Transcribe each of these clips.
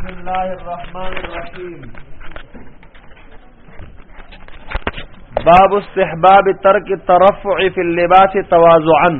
بسم الله الرحمن الرحیم باب استحباب ترک ترفع فی اللباس تواضعا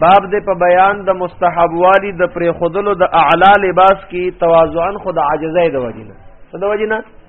باب دې په بیان د مستحب والی د پرې خودلو د اعلی لباس کی تواضعا خود عاجزۍ د وجنه د وجنه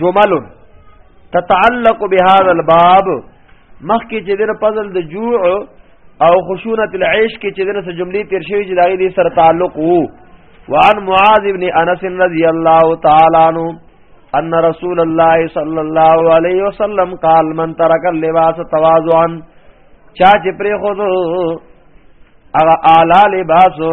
جمل تتعلق بهذا الباب مخکې چې دغه پزل د جوع او خشونت العيش کې چې دغه جملې تیر شوی چې دغه دې سره تعلق وو وعن معاذ ابن انس رضی الله تعالی عنہ ان رسول الله صلی الله علیه وسلم قال من ترك اللباس تواضعا چا چې پرې خو هغه اعلی لباسو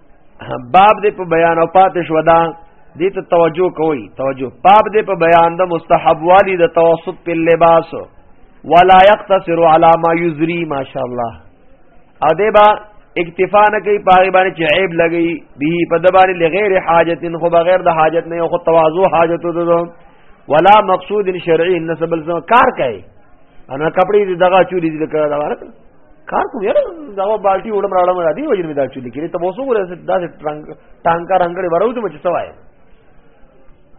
باب دې په بیان او پاتې شو دا دې ته توجه کوي توجه باب دې په بیان د مستحب والی د توسط په لباس ولا يقتصر على ما يزري ما شاء الله او دې با اکتفا نه کوي پاغي باندې چې عیب لګي به په د باندې لغیر حاجت خو بغیر د حاجت نه خو تواضع حاجت ده ولا مقصود شرعي نسبل کار کوي انا کپڑے دغه چوری دي کړه دا ورته کار کوم یاره دا بالټي وړم راړم را دی وجر می دا چولې کړي ته وسو ګره دا ټانکا رنگړې وراو ته مچ سوای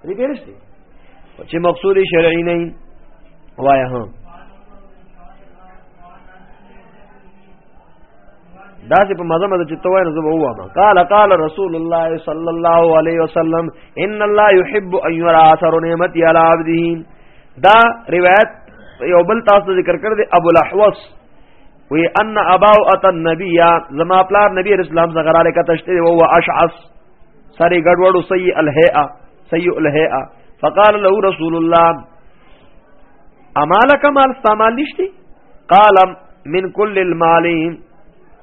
دې پیرشتي چې مقصود شرعي نه وایا هم دا چې په مزه مزه چې توای نه زه ووام قال قال رسول الله صلی الله علیه وسلم ان الله يحب ان يرى اثر نعمت على عبده دا روایت یو بل تاسو ذکر کړ دی ابو الاحوص وی ان ابا او ات النبی زما پلار نبی رسول الله صلی الله علیه وسلم تشته او هو اشعص سری ګډوډو سیء الهیئه سیء الهیئه فقال له رسول الله امالک مال استعمال نشتی قال من كل المالين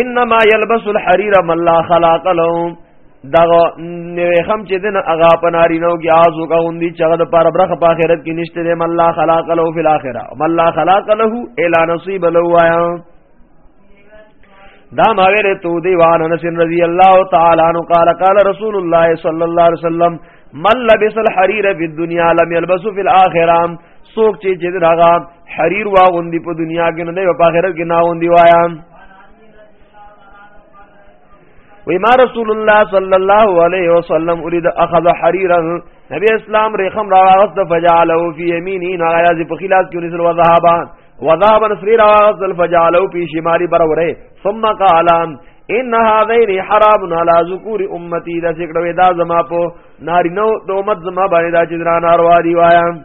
انما يلبس الحرير من لا خلاق لهم دغه نوې خم چې دنه اغا پناری نو کې آز وکا غوندي چې هغه د پاره برخه په آخرت کې نشته دی مله خلاق له فی الاخره مله خلاق له الا نصیب له وایا دا ما ویل تو دی وان انس رضی الله تعالی عنہ قال قال رسول الله صلی الله علیه وسلم من لبس الحرير في الدنيا لم يلبسه في الاخره سوک چې چې دغه حریر واغوندي په دنیا کې نه دی په آخرت کې ناغوندي وایا وی ما رسول الله صلی الله علیه وسلم اريد اخذ حریرا نبی اسلام ریخم را واغست فجعله فی یمینه نو غیا ذی په خلاف کې نسل وذهبا وذهب نسری را واغست فجعله فی شمالی بروره ثم قال ان هذین حرام علی ذکور امتی دا ذکر وی دا زما په نارینو د امت زما باندې دا چې دران ارواری وایم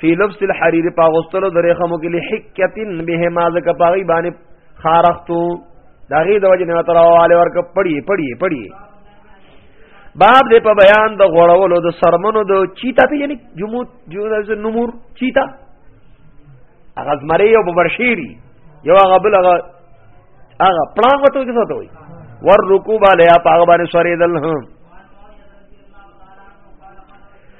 فی لبس الحریر پاغستلو درې خمو کې لحکتن به ما زک پاغي باندې خارختو داغي د وجه نه ترواله ورک پړی پړی پړی باب دې په بیان د غړولو د سرمنو د چیتا په یعنی جمود جوز نمور چیتا هغه زمری یو ببرشیری یو هغه بل هغه هغه پړنګ وته کې سوته وي ور رکوب علی اپ هغه باندې سورې دل هم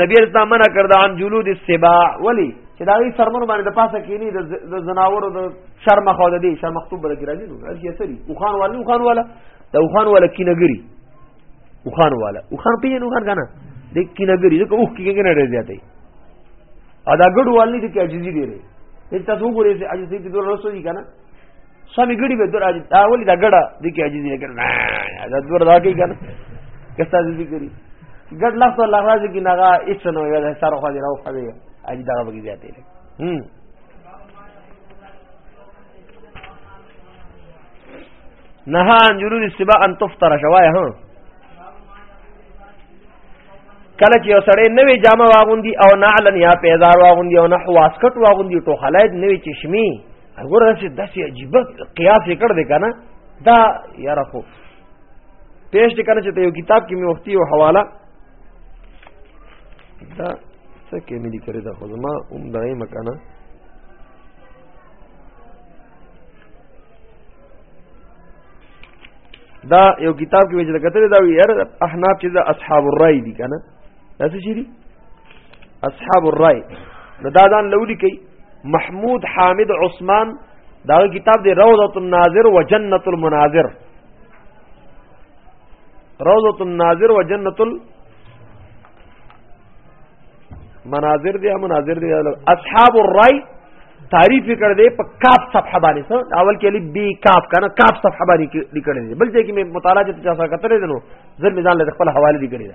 نبی رسول منع کړ دا ان جلود السباع ولی چې دا غي سرمنو باندې د پاسه کینی د زناورو د شرم خو د دې شرم مخطوب بل کې راځي نو هر یې سری او خان والو خان والا دا او خان والا کینګری او خان والا او خان پیې نو خان کنه د کینګری ځکه اوخ کېږي نه راځي ته ادا ګډ والی دې کې عجزي دی لري تاسو وګورئ چې عجزي دې ورسوي کنه سمې ګړي به درا دا ولې دا ګړه د کې عجیز نه کړنه دا دور دا کې کنه کستا دې کړی ګړ لخت الله راځي کې ناغه هیڅ نه وي دا سره خو دې راو خو دې اج دا به زیاتې لګي هم نها عن جلول السباع ان تفطر شوای ها کله چې یو سړی نوې جامه واغوندي او نعلن یا پیزار واغوندي او نه واسکټ واغوندي ټوخلای نوې چشمي وګوره چې داسې عجیب قیاس یې کړ دی کنه دا یاره خو پیش دې کنه چې ته یو کتاب کې مې وختي او حواله دا څه کې مې لیکل دا خو زما اوم دای مکانه دا یو کتاب کې وجه کتل دا وی یار احناف چې دا اصحاب الرای دي کنه دا څه شي اصحاب الرای نو دا ځان لولي کوي محمود حامد عثمان دا کتاب دی روضه الناظر و جنت المناظر روضه الناظر و جنت المناظر دی مناظر دی اصحاب الرای تعریف کړ دې په کاف صفحه باندې سو اول کې لې بي کاف کنه کاف صفحه باندې لیکل دي بل ځای کې مې مطالعه چې تاسو کتلې دي نو زر میدان له خپل حواله لیکل دي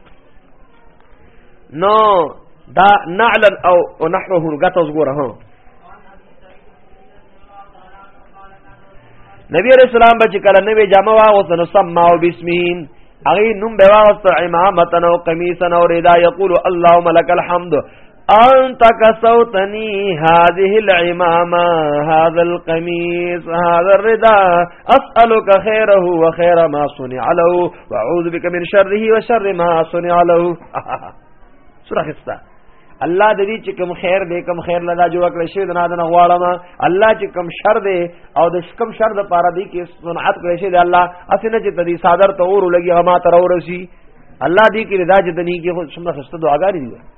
نو دا نعلن او نحوه لغت اوس ګوره ها نبی علیہ السلام بچ کله نوې جامه واغوسته نو سما او بسمین هغه نوم به واغوسته امامتن او قمیصن او ردا یقول اللهم لك الحمد انت كسوتني هذه العمامة هذا القميص هذا الرداء أسألك خيره وخير ما صنع له وأعوذ بك من شره وشر ما صنع له سورة خسته الله د دې چې کوم خیر دې کوم خیر لدا جوړ کړی شی د نادنه غواړم الله چې کوم شر دې او د کوم شر د پاره دې کې صنعت کړی شی د الله اسنه چې تدې صادر ته اور لګي هما تر اورسي الله دې کې رضا جدنی کې خو څومره خسته دعاګانې دي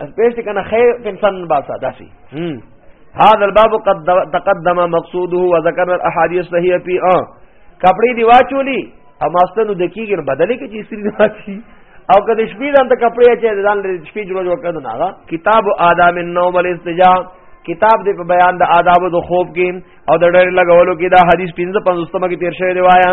از پیش کنه خیر پنسن باسا داسی هذا الباب قد تقدم مقصوده وذكر الاحاديث الصحيحه في اه کپڑے دی واچولی او ماستنو دکیږي بدلې کې چې سری راځي او که د شپې ځان ته کپڑے چې ځان لري شپې جوړ جوړ کړو نه هغه کتاب آداب النوم والاستجا کتاب دې په بیان د آداب د خوب کې او د ډېر لګولو کې دا حدیث 55 کې تیر شوی دی وایا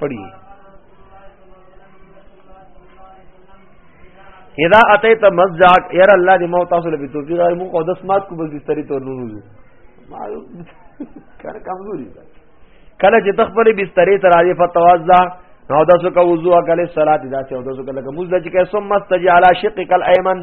پڑھیے اذا اتیت مسجد یار الله دې موت تاسو لپاره توفیق راي مو قدس مات کو بل دې تری تور نور وځو ما کار کمزوري کله چې تخبرې بسترې تر راځي فتوازا نو داسو کا وضو کله صلات داسې او داسو کله موږ د چې کوم مستجعل شقق الایمن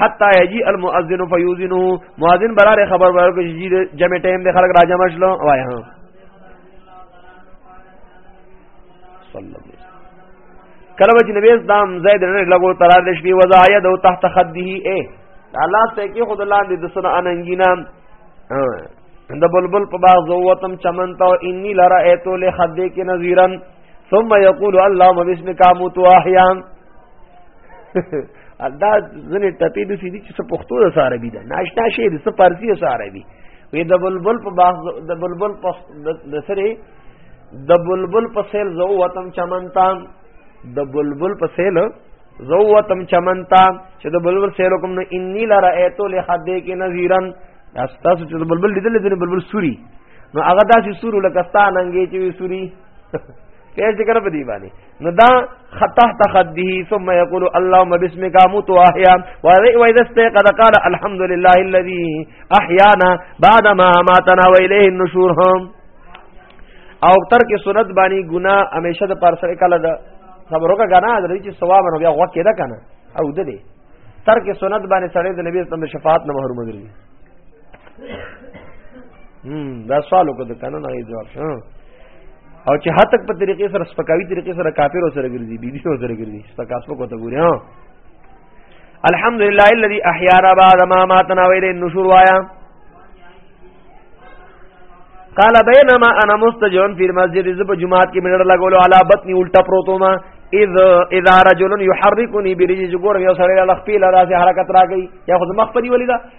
حتا یجی المؤذن فیوزنه مؤذن براره خبر ورکړي چې جمع ټیم د خلک راځم شلو وای ها صلی الله کله چې نبی اسلام زید نه لګو ترار د شپې وزایا د تحت خده اے الله ته کې خود الله دې د سن اننګینا د بلبل په باغ زوتم چمن تا انی لرا ایتو له خده کې نذیرن ثم یقول اللهم بسمک اموت واحیا دا ځنې ټپې د سیدی چې څه پښتو د عربي ده ناشنا شي د څه فارسی او عربي وې د بلبل په باغ د بلبل په د سره د بلبل په سیل زو وطن چمنتا د بلبل په سیل زو وطن چمنتا چې د بلبل سیل کوم نو انی لرا ایتو له حد کې نذیرن تاسو چې د بلبل لیدل د بلبل سوري نو هغه داسې سورو لکه ستاننګې چې سوري پیش ذکر په دی باندې نو دا خطه تخده ثم يقول اللهم باسمك اموت واحيا واذا استيقظ قال الحمد لله الذي احيانا بعد ما ماتنا واليه النشور هم او تر کې سنت باندې ګنا همیشه د پر سره کله ده صبر وکړه غنا درې چې ثواب نو بیا وکړه کنه او ده دې تر کې سنت باندې سره د نبی صلی الله علیه وسلم شفاعت نه محروم دي هم دا سوال وکړ د کنه نه جواب شو او چې هتک په طریقې سره سپکاوي طریقې سره کافر سره ګرځي بیبي سره ګرځي سپکاس په کوته ګوري ها الحمد لله الذي احيانا بعد ما ماتنا وإليه النشور وایا قال بينما انا مستجون في المسجد زب جمعات کې منډه لګولو علا بطني الټا پروتو ما اذ اذا رجل يحركني برجل جوړ یو سره لخ پیل راځي حرکت راګي یا خود مخ پری ولیدا